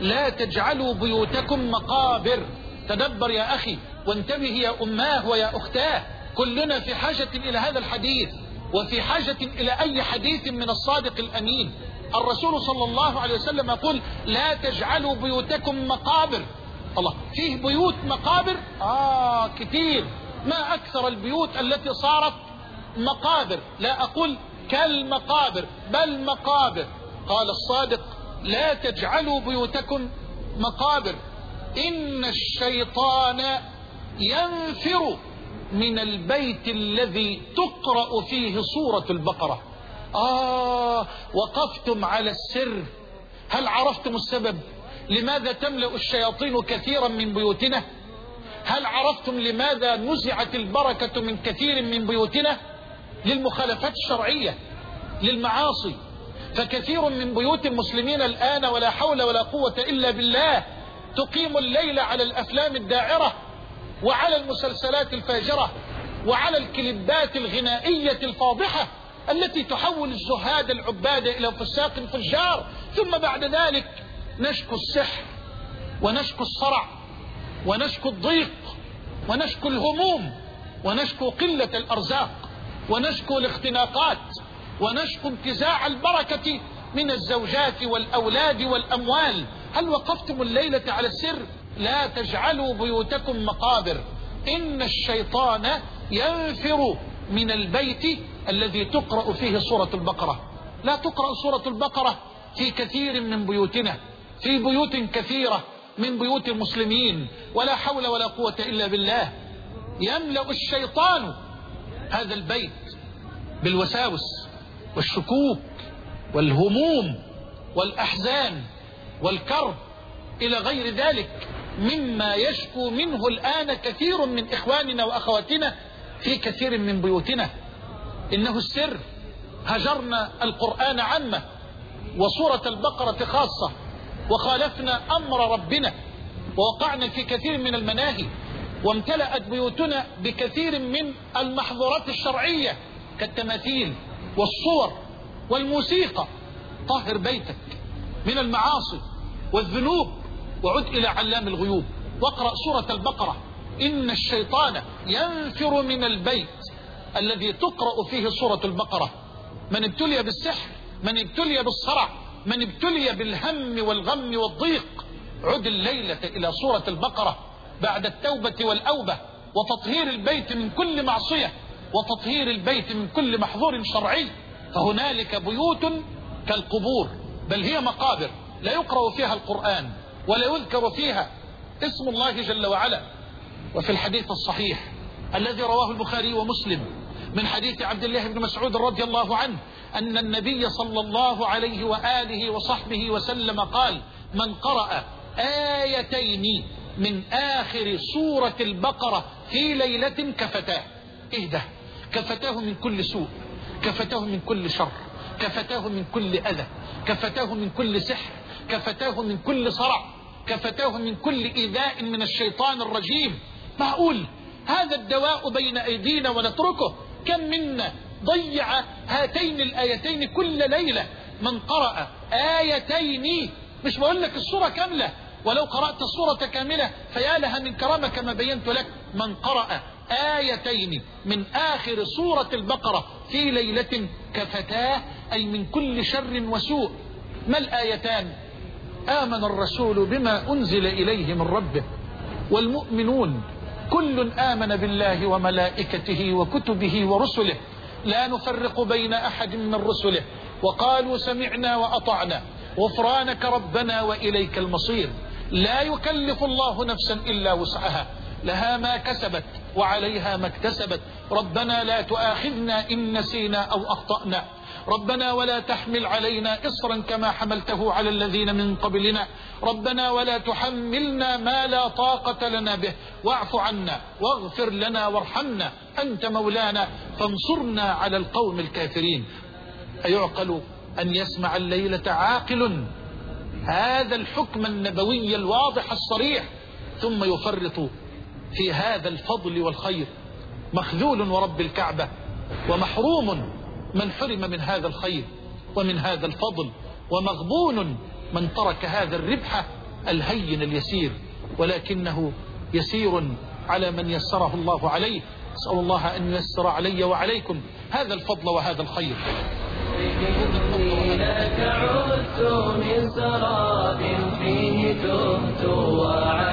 لا تجعلوا بيوتكم مقابر. تدبر يا أخي وانتبه يا أماه ويا أختاه. كلنا في حاجة إلى هذا الحديث وفي حاجة إلى أي حديث من الصادق الأمين. الرسول صلى الله عليه وسلم يقول لا تجعلوا بيوتكم مقابر. الله فيه بيوت مقابر؟ آه كثير. ما أكثر البيوت التي صارت مقابر؟ لا أقول كالمقابر بل مقابر. قال الصادق لا تجعلوا بيوتكم مقابر. إن الشيطان ينفر من البيت الذي تقرأ فيه سورة البقرة. آه وقفتم على السر. هل عرفتم السبب؟ لماذا تملأ الشياطين كثيرا من بيوتنا؟ هل عرفتم لماذا نزعت البركة من كثير من بيوتنا؟ للمخالفات الشرعية للمعاصي. فكثير من بيوت المسلمين الآن ولا حول ولا قوة إلا بالله تقيم الليل على الأفلام الداعرة وعلى المسلسلات الفاجرة وعلى الكليبات الغنائية الفاضحة التي تحول الزهاد العباد إلى فساق فجار. ثم بعد ذلك نشكو السحر ونشكو الصرع ونشكو الضيق ونشكو الهموم ونشكو قلة الأرزاق ونشكو الاختناقات ونشكو انتزاع البركة من الزوجات والأولاد والأموال. هل وقفتم الليلة على السر؟ لا تجعلوا بيوتكم مقابر. إن الشيطان ينفر من البيت الذي تقرأ فيه سورة البقرة. لا تقرأ سورة البقرة في كثير من بيوتنا في بيوت كثيرة من بيوت المسلمين ولا حول ولا قوة إلا بالله. يملأ الشيطان هذا البيت بالوساوس. والشكوك والهموم والأحزان والكرب إلى غير ذلك مما يشكو منه الآن كثير من إخواننا وأخواتنا في كثير من بيوتنا. إنه السر. هجرنا القرآن عامة وصورة البقرة خاصة وخالفنا أمر ربنا ووقعنا في كثير من المناهي وامتلأت بيوتنا بكثير من المحظورات الشرعية كالتماثيل والصور والموسيقى. طهر بيتك من المعاصي والذنوب. وعد إلى علام الغيوب. واقرأ سورة البقرة. إن الشيطان ينفر من البيت. الذي تقرأ فيه سورة البقرة. من ابتلي بالسحر من ابتلي بالصرع من ابتلي بالهم والغم والضيق. عد الليلة إلى سورة البقرة. بعد التوبة والأوبة وتطهير البيت من كل معصية. وتطهير البيت من كل محظور شرعي فهنالك بيوت كالقبور بل هي مقابر لا يقرأ فيها القرآن ولا يذكر فيها اسم الله جل وعلا. وفي الحديث الصحيح الذي رواه البخاري ومسلم من حديث عبد الله بن مسعود رضي الله عنه أن النبي صلى الله عليه وآله وصحبه وسلم قال من قرأ آيتين من آخر سورة البقرة في ليلة كفتاه. اهده كفتاه من كل سوء كفتاه من كل شر كفتاه من كل أذى كفتاه من كل سحر كفتاه من كل صرع كفتاه من كل إيذاء من الشيطان الرجيم. معقول؟ هذا الدواء بين أيدينا ونتركه؟ كم منا ضيع هاتين الآيتين كل ليلة من قرأ آيتين؟ مش بقول لك الصورة كاملة. ولو قرأت الصورة كاملة فيا لها من كرامة كما بينت لك من قرأ آيتين من آخر سورة البقرة في ليلة كفتاه أي من كل شر وسوء. ما الآيتان؟ آمن الرسول بما أنزل إليه من ربه. والمؤمنون كل آمن بالله وملائكته وكتبه ورسله. لا نفرق بين أحد من رسله. وقالوا سمعنا وأطعنا. غفرانك ربنا وإليك المصير. لا يكلف الله نفسا إلا وسعها. لها ما كسبت وعليها ما اكتسبت. ربنا لا تؤاخذنا إن نسينا أو أخطأنا. ربنا ولا تحمل علينا إصرا كما حملته على الذين من قبلنا. ربنا ولا تحملنا ما لا طاقة لنا به. واعف عنا واغفر لنا وارحمنا. أنت مولانا. فانصرنا على القوم الكافرين. أيعقل أن يسمع الليلة عاقل هذا الحكم النبوي الواضح الصريح ثم يفرط في هذا الفضل والخير. مخذول ورب الكعبة ومحروم من حرم من هذا الخير ومن هذا الفضل ومغبون من ترك هذا الربح الهين اليسير. ولكنه يسير على من يسره الله عليه. أسأل الله أن ييسر علي وعليكم هذا الفضل وهذا الخير. هناك عدت من سراب فيه تهت وعاد